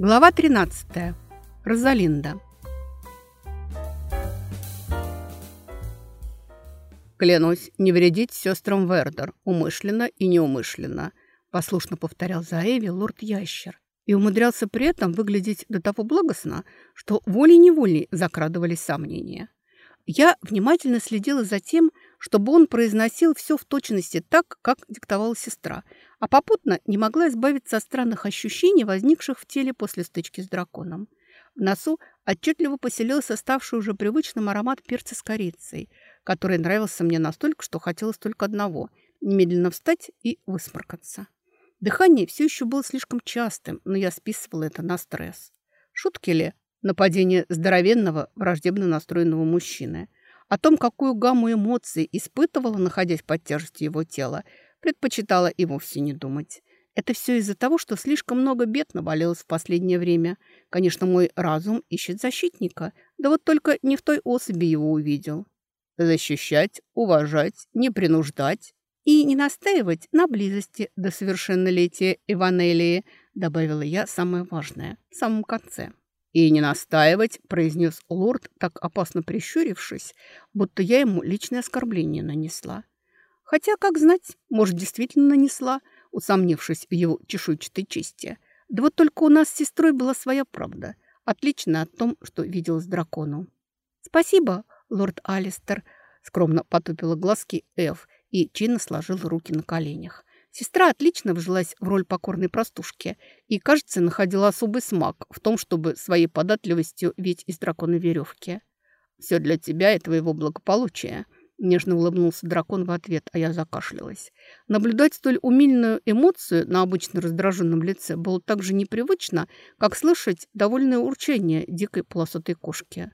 Глава 13. Розалинда. «Клянусь не вредить сестрам Вердер, умышленно и неумышленно», послушно повторял за Эви лорд-ящер и умудрялся при этом выглядеть до того благостно, что волей-неволей закрадывались сомнения. Я внимательно следила за тем, чтобы он произносил все в точности так, как диктовала сестра, а попутно не могла избавиться от странных ощущений, возникших в теле после стычки с драконом. В носу отчетливо поселился ставший уже привычным аромат перца с корицей, который нравился мне настолько, что хотелось только одного – немедленно встать и высморкаться. Дыхание все еще было слишком частым, но я списывала это на стресс. Шутки ли? Нападение здоровенного, враждебно настроенного мужчины – о том, какую гамму эмоций испытывала, находясь под тяжестью его тела, предпочитала и вовсе не думать. Это все из-за того, что слишком много бед навалилось в последнее время. Конечно, мой разум ищет защитника, да вот только не в той особи его увидел. Защищать, уважать, не принуждать и не настаивать на близости до совершеннолетия Иванелии, добавила я самое важное в самом конце. «И не настаивать», – произнес лорд, так опасно прищурившись, будто я ему личное оскорбление нанесла. Хотя, как знать, может, действительно нанесла, усомнившись в его чешуйчатой чести. Да вот только у нас с сестрой была своя правда, отличная от том, что виделось дракону. «Спасибо, лорд Алистер», – скромно потупила глазки Эв и чинно сложила руки на коленях. Сестра отлично вжилась в роль покорной простушки и, кажется, находила особый смак в том, чтобы своей податливостью ведь из дракона веревки. «Все для тебя и твоего благополучия», – нежно улыбнулся дракон в ответ, а я закашлялась. Наблюдать столь умильную эмоцию на обычно раздраженном лице было так же непривычно, как слышать довольное урчание дикой полосатой кошки.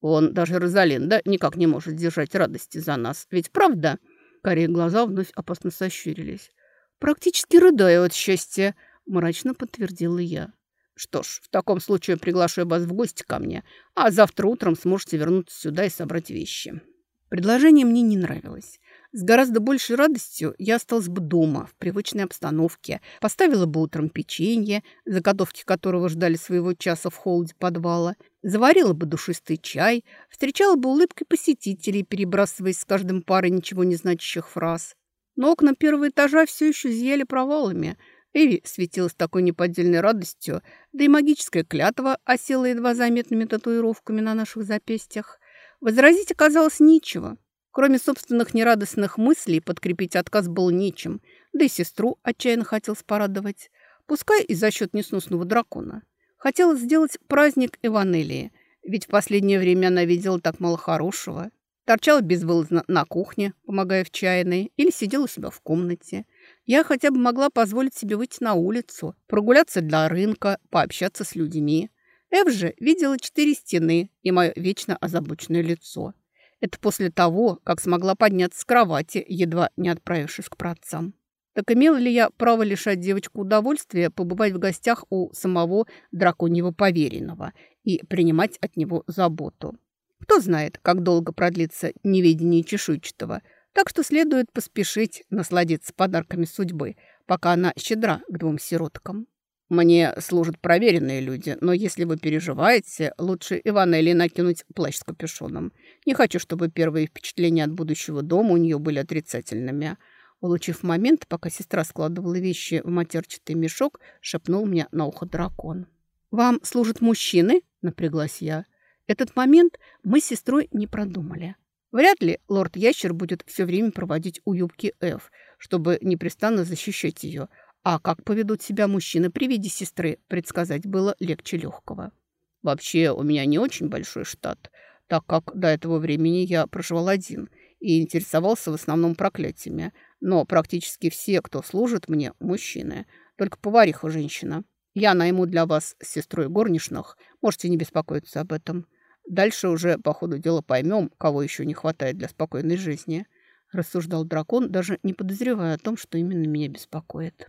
«Он, даже Розалинда, никак не может держать радости за нас. Ведь правда?» Карие глаза вновь опасно сощурились. «Практически рыдаю от счастья», – мрачно подтвердила я. «Что ж, в таком случае приглашаю вас в гости ко мне, а завтра утром сможете вернуться сюда и собрать вещи». Предложение мне не нравилось. С гораздо большей радостью я осталась бы дома, в привычной обстановке, поставила бы утром печенье, заготовки которого ждали своего часа в холоде подвала, заварила бы душистый чай, встречала бы улыбкой посетителей, перебрасываясь с каждым парой ничего не значащих фраз. Но окна первого этажа все еще зияли провалами. Эви светилась такой неподдельной радостью, да и магическая клятва осела едва заметными татуировками на наших запястьях. Возразить оказалось нечего. Кроме собственных нерадостных мыслей, подкрепить отказ был нечем, да и сестру отчаянно хотелось порадовать. Пускай и за счет несносного дракона. Хотелось сделать праздник Иванелии, ведь в последнее время она видела так мало хорошего. Торчала безвылазно на кухне, помогая в чайной, или сидела у себя в комнате. Я хотя бы могла позволить себе выйти на улицу, прогуляться для рынка, пообщаться с людьми. Эв же видела четыре стены и мое вечно озабоченное лицо. Это после того, как смогла подняться с кровати, едва не отправившись к працам. Так имела ли я право лишать девочку удовольствия побывать в гостях у самого драконьего поверенного и принимать от него заботу? Кто знает, как долго продлится неведение чешуйчатого, так что следует поспешить насладиться подарками судьбы, пока она щедра к двум сироткам. Мне служат проверенные люди, но если вы переживаете, лучше Иванелли накинуть плащ с капюшоном. Не хочу, чтобы первые впечатления от будущего дома у нее были отрицательными. Улучив момент, пока сестра складывала вещи в матерчатый мешок, шепнул мне на ухо дракон. «Вам служат мужчины?» – напряглась я. Этот момент мы с сестрой не продумали. Вряд ли лорд Ящер будет все время проводить у юбки Ф, чтобы непрестанно защищать ее. А как поведут себя мужчины при виде сестры, предсказать было легче легкого. Вообще, у меня не очень большой штат, так как до этого времени я проживал один и интересовался в основном проклятиями. Но практически все, кто служит мне, мужчины. Только повариха женщина. Я найму для вас с сестрой горничных. Можете не беспокоиться об этом. Дальше уже по ходу дела поймем, кого еще не хватает для спокойной жизни», – рассуждал дракон, даже не подозревая о том, что именно меня беспокоит.